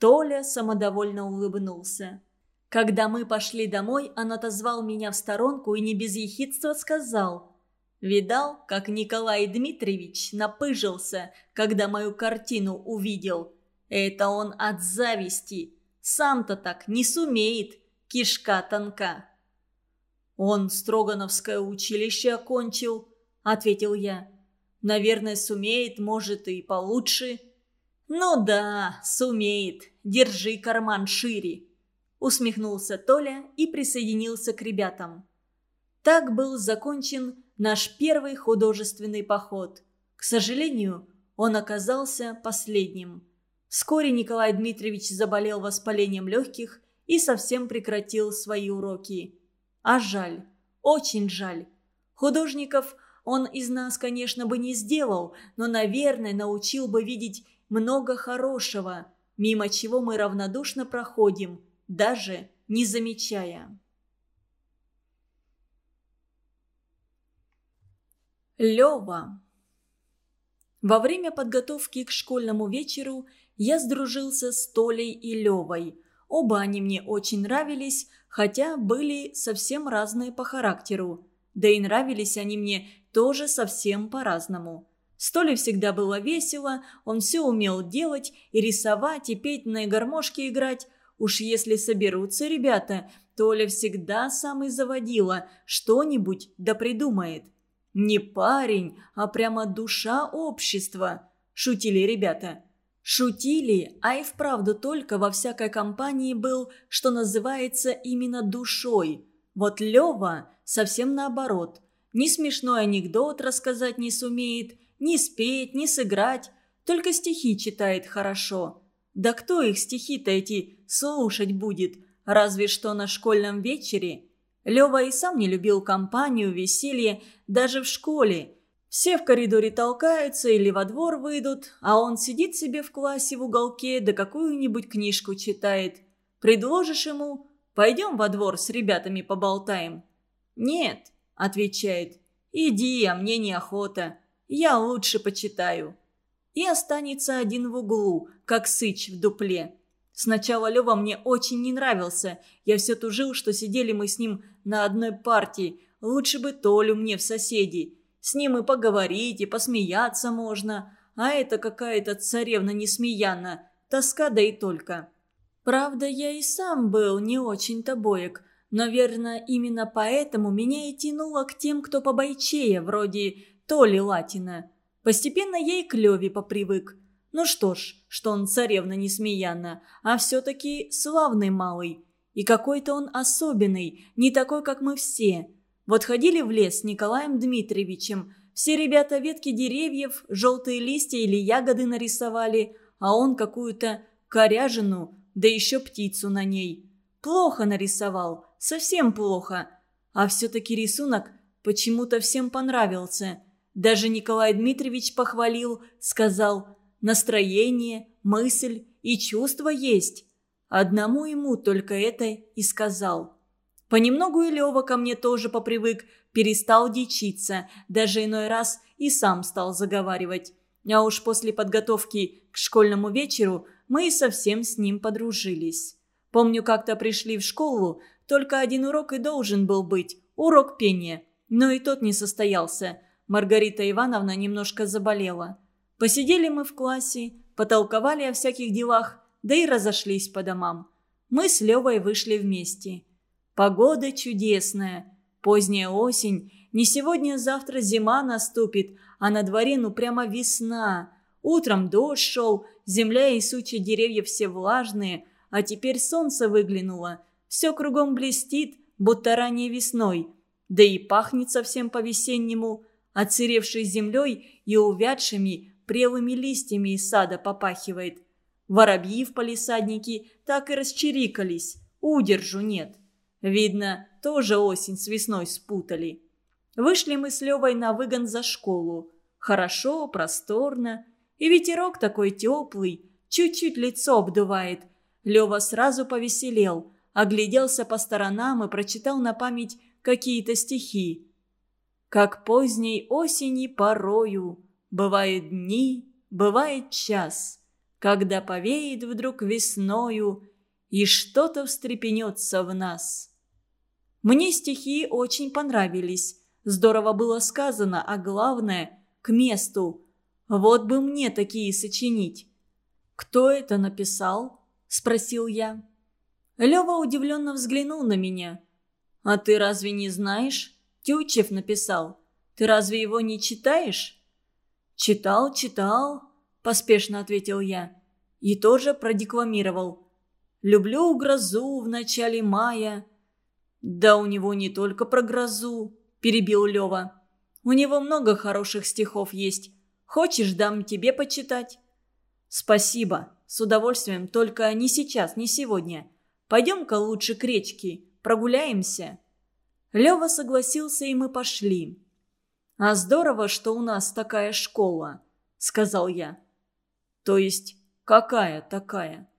Толя самодовольно улыбнулся. Когда мы пошли домой, он отозвал меня в сторонку и не без ехидства сказал. Видал, как Николай Дмитриевич напыжился, когда мою картину увидел. Это он от зависти. Сам-то так не сумеет, кишка тонка. «Он Строгановское училище окончил», — ответил я. «Наверное, сумеет, может, и получше». «Ну да, сумеет. Держи карман шире», усмехнулся Толя и присоединился к ребятам. Так был закончен наш первый художественный поход. К сожалению, он оказался последним. Вскоре Николай Дмитриевич заболел воспалением легких и совсем прекратил свои уроки. А жаль, очень жаль. Художников он из нас, конечно, бы не сделал, но, наверное, научил бы видеть много хорошего, мимо чего мы равнодушно проходим – даже не замечая. Лёва. Во время подготовки к школьному вечеру я сдружился с Толей и Левой. Оба они мне очень нравились, хотя были совсем разные по характеру. Да и нравились они мне тоже совсем по-разному. С Толей всегда было весело, он все умел делать, и рисовать, и петь на гармошке играть, Уж если соберутся ребята, то Оля всегда самый заводила, что-нибудь да придумает. Не парень, а прямо душа общества, шутили ребята. Шутили, а и вправду только во всякой компании был, что называется именно душой. Вот Лева совсем наоборот. Ни смешной анекдот рассказать не сумеет, ни спеть, ни сыграть, только стихи читает хорошо. Да кто их стихи-то эти слушать будет? Разве что на школьном вечере. Лёва и сам не любил компанию, веселье, даже в школе. Все в коридоре толкаются или во двор выйдут, а он сидит себе в классе в уголке, да какую-нибудь книжку читает. Предложишь ему «Пойдем во двор с ребятами поболтаем». «Нет», — отвечает, — «иди, а мне неохота. Я лучше почитаю» и останется один в углу, как сыч в дупле. Сначала Лева мне очень не нравился. Я все тужил, что сидели мы с ним на одной партии. Лучше бы Толю мне в соседи. С ним и поговорить, и посмеяться можно. А это какая-то царевна несмеянна. Тоска да и только. Правда, я и сам был не очень-то боек. Но, верно, именно поэтому меня и тянуло к тем, кто побойчее, вроде Толи Латина. Постепенно и к Леве попривык. Ну что ж, что он царевна несмеянна, а все-таки славный малый. И какой-то он особенный, не такой, как мы все. Вот ходили в лес с Николаем Дмитриевичем. Все ребята ветки деревьев, желтые листья или ягоды нарисовали, а он какую-то коряжину, да еще птицу на ней. Плохо нарисовал, совсем плохо. А все-таки рисунок почему-то всем понравился. Даже Николай Дмитриевич похвалил, сказал «настроение, мысль и чувство есть». Одному ему только это и сказал. Понемногу и Лева ко мне тоже попривык, перестал дичиться, даже иной раз и сам стал заговаривать. А уж после подготовки к школьному вечеру мы и совсем с ним подружились. Помню, как-то пришли в школу, только один урок и должен был быть – урок пения. Но и тот не состоялся. Маргарита Ивановна немножко заболела. Посидели мы в классе, потолковали о всяких делах, да и разошлись по домам. Мы с Левой вышли вместе. Погода чудесная. Поздняя осень. Не сегодня-завтра зима наступит, а на дворе ну прямо весна. Утром дождь шел, земля и сучья деревьев все влажные, а теперь солнце выглянуло. Все кругом блестит, будто ранней весной. Да и пахнет совсем по-весеннему, отсыревшей землей и увядшими прелыми листьями из сада попахивает. Воробьи в палисаднике так и расчирикались, удержу нет. Видно, тоже осень с весной спутали. Вышли мы с Левой на выгон за школу. Хорошо, просторно. И ветерок такой теплый, чуть-чуть лицо обдувает. Лева сразу повеселел, огляделся по сторонам и прочитал на память какие-то стихи. «Как поздней осени порою, бывают дни, бывает час, когда повеет вдруг весною, и что-то встрепенется в нас». Мне стихи очень понравились. Здорово было сказано, а главное – к месту. Вот бы мне такие сочинить. «Кто это написал?» – спросил я. Лева удивленно взглянул на меня. «А ты разве не знаешь? Тютчев написал. Ты разве его не читаешь?» «Читал, читал», – поспешно ответил я. И тоже продекламировал. «Люблю грозу в начале мая, «Да у него не только про грозу», – перебил Лева. «У него много хороших стихов есть. Хочешь, дам тебе почитать?» «Спасибо. С удовольствием, только не сейчас, не сегодня. Пойдем-ка лучше к речке, прогуляемся». Лева согласился, и мы пошли. «А здорово, что у нас такая школа», – сказал я. «То есть, какая такая?»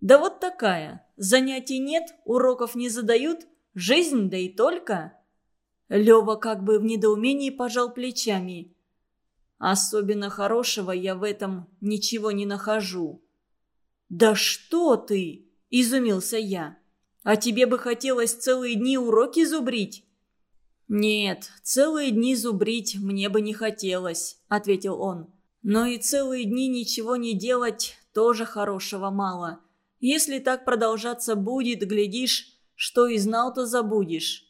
«Да вот такая. Занятий нет, уроков не задают, Жизнь, да и только?» Лева как бы в недоумении пожал плечами. «Особенно хорошего я в этом ничего не нахожу». «Да что ты!» – изумился я. «А тебе бы хотелось целые дни уроки зубрить?» «Нет, целые дни зубрить мне бы не хотелось», – ответил он. «Но и целые дни ничего не делать тоже хорошего мало. Если так продолжаться будет, глядишь, что и знал, то забудешь».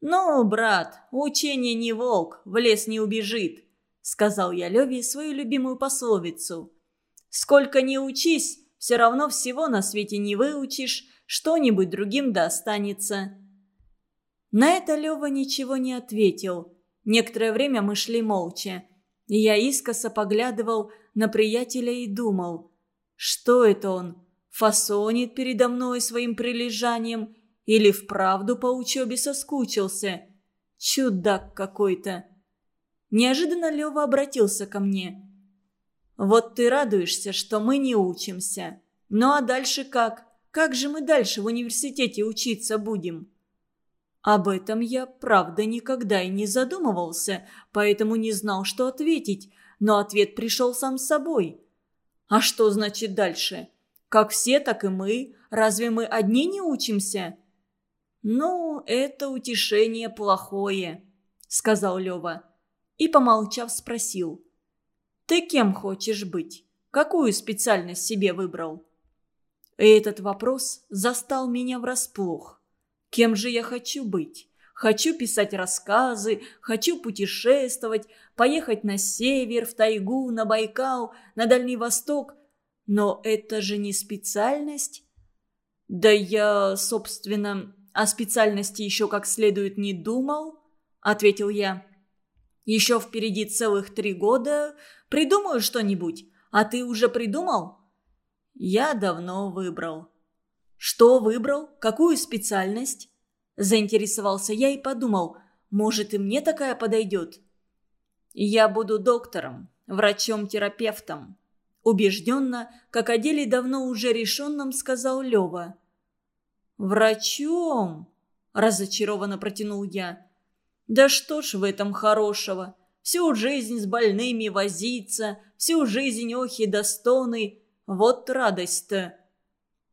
«Ну, брат, учение не волк, в лес не убежит», — сказал я Леве свою любимую пословицу. «Сколько не учись, все равно всего на свете не выучишь, что-нибудь другим достанется». На это Лева ничего не ответил. Некоторое время мы шли молча. И я искоса поглядывал на приятеля и думал, что это он, фасонит передо мной своим прилежанием или вправду по учебе соскучился? Чудак какой-то. Неожиданно Лева обратился ко мне. «Вот ты радуешься, что мы не учимся. Ну а дальше как? Как же мы дальше в университете учиться будем?» Об этом я, правда, никогда и не задумывался, поэтому не знал, что ответить, но ответ пришел сам собой. «А что значит дальше? Как все, так и мы. Разве мы одни не учимся?» «Ну, это утешение плохое», — сказал Лева. И, помолчав, спросил. «Ты кем хочешь быть? Какую специальность себе выбрал?» Этот вопрос застал меня врасплох. Кем же я хочу быть? Хочу писать рассказы, хочу путешествовать, поехать на север, в тайгу, на Байкал, на Дальний Восток. Но это же не специальность. Да я, собственно, о специальности еще как следует не думал», — ответил я. «Еще впереди целых три года. Придумаю что-нибудь. А ты уже придумал?» Я давно выбрал. Что выбрал? Какую специальность? Заинтересовался я и подумал, может и мне такая подойдет. Я буду доктором, врачом-терапевтом. Убежденно, как о деле давно уже решенном, сказал Лева. «Врачом?» – разочарованно протянул я. «Да что ж в этом хорошего? Всю жизнь с больными возиться, всю жизнь охи да стоны. Вот радость-то!»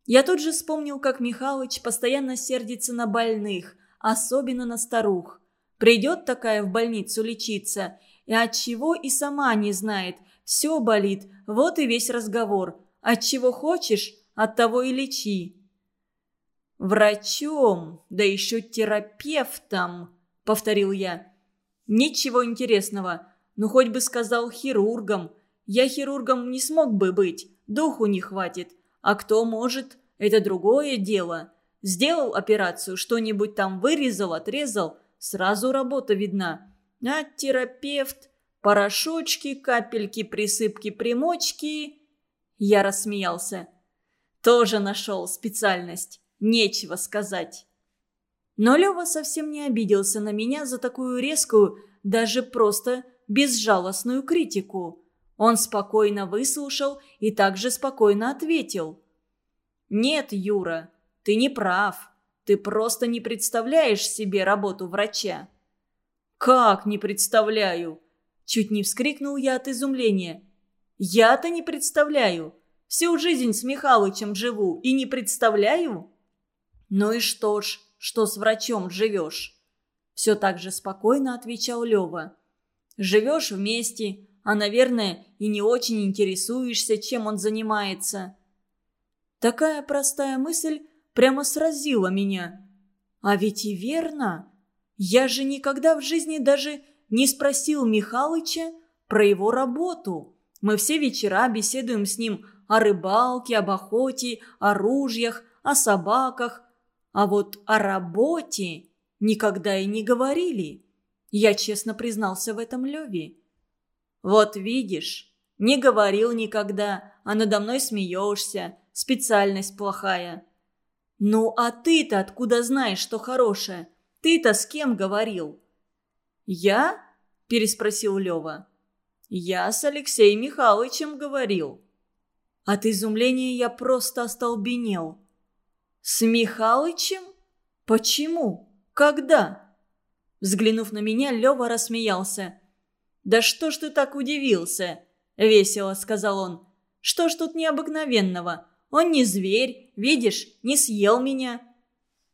Я тут же вспомнил, как Михалыч постоянно сердится на больных, особенно на старух. Придет такая в больницу лечиться, и от чего и сама не знает, все болит, вот и весь разговор. От чего хочешь, от того и лечи. «Врачом, да еще терапевтом», — повторил я. «Ничего интересного. Ну, хоть бы сказал хирургом. Я хирургом не смог бы быть, духу не хватит. А кто может, это другое дело. Сделал операцию, что-нибудь там вырезал, отрезал, сразу работа видна. А терапевт Порошочки, капельки, присыпки, примочки. Я рассмеялся. Тоже нашел специальность. Нечего сказать. Но Лева совсем не обиделся на меня за такую резкую, даже просто безжалостную критику. Он спокойно выслушал и также спокойно ответил. «Нет, Юра, ты не прав. Ты просто не представляешь себе работу врача». «Как не представляю?» Чуть не вскрикнул я от изумления. «Я-то не представляю. Всю жизнь с Михалычем живу и не представляю?» «Ну и что ж, что с врачом живешь?» Все так же спокойно отвечал Лева. «Живешь вместе, а, наверное, и не очень интересуешься, чем он занимается». Такая простая мысль прямо сразила меня. А ведь и верно. Я же никогда в жизни даже не спросил Михалыча про его работу. Мы все вечера беседуем с ним о рыбалке, об охоте, о ружьях, о собаках. А вот о работе никогда и не говорили. Я честно признался в этом Леве. «Вот видишь, не говорил никогда, а надо мной смеешься. Специальность плохая». «Ну а ты-то откуда знаешь, что хорошее? Ты-то с кем говорил?» «Я?» – переспросил Лева. «Я с Алексеем Михайловичем говорил». От изумления я просто остолбенел. «С Михалычем? Почему? Когда?» Взглянув на меня, Лева рассмеялся. «Да что ж ты так удивился?» – весело сказал он. «Что ж тут необыкновенного? Он не зверь, видишь, не съел меня».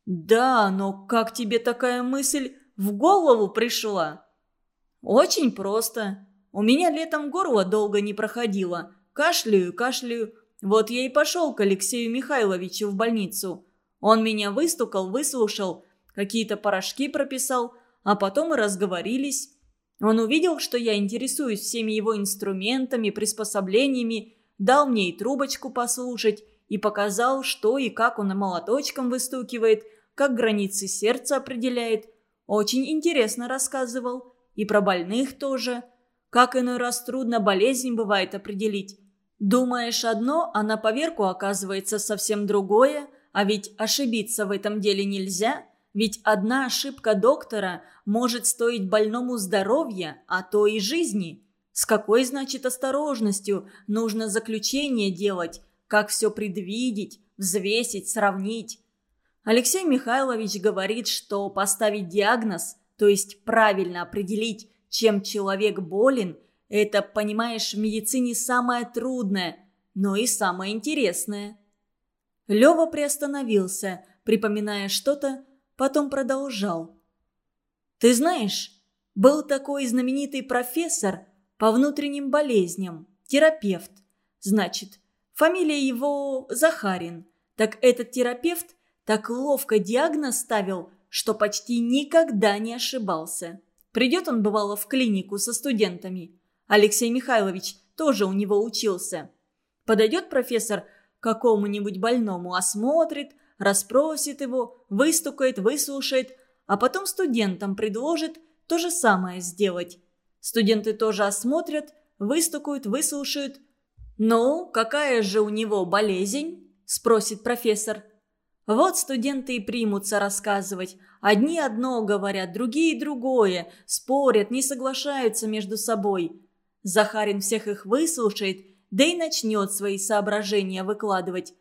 «Да, но как тебе такая мысль в голову пришла?» «Очень просто. У меня летом горло долго не проходило. Кашляю, кашляю. Вот я и пошел к Алексею Михайловичу в больницу. Он меня выстукал, выслушал, какие-то порошки прописал, а потом и разговорились. Он увидел, что я интересуюсь всеми его инструментами, приспособлениями, дал мне и трубочку послушать, и показал, что и как он молоточком выстукивает, как границы сердца определяет. Очень интересно рассказывал. И про больных тоже. Как иной раз трудно болезнь бывает определить. Думаешь одно, а на поверку оказывается совсем другое, а ведь ошибиться в этом деле нельзя. Ведь одна ошибка доктора может стоить больному здоровья, а то и жизни. С какой, значит, осторожностью нужно заключение делать, как все предвидеть, взвесить, сравнить. Алексей Михайлович говорит, что поставить диагноз, то есть правильно определить, чем человек болен, это, понимаешь, в медицине самое трудное, но и самое интересное. Лева приостановился, припоминая что-то, потом продолжал. «Ты знаешь, был такой знаменитый профессор по внутренним болезням, терапевт. Значит, фамилия его Захарин. Так этот терапевт – так ловко диагноз ставил, что почти никогда не ошибался. Придет он, бывало, в клинику со студентами. Алексей Михайлович тоже у него учился. Подойдет профессор к какому-нибудь больному, осмотрит, расспросит его, выстукает, выслушает, а потом студентам предложит то же самое сделать. Студенты тоже осмотрят, выстукают, выслушают. «Ну, какая же у него болезнь?» – спросит профессор. Вот студенты и примутся рассказывать. Одни одно говорят, другие другое, спорят, не соглашаются между собой. Захарин всех их выслушает, да и начнет свои соображения выкладывать.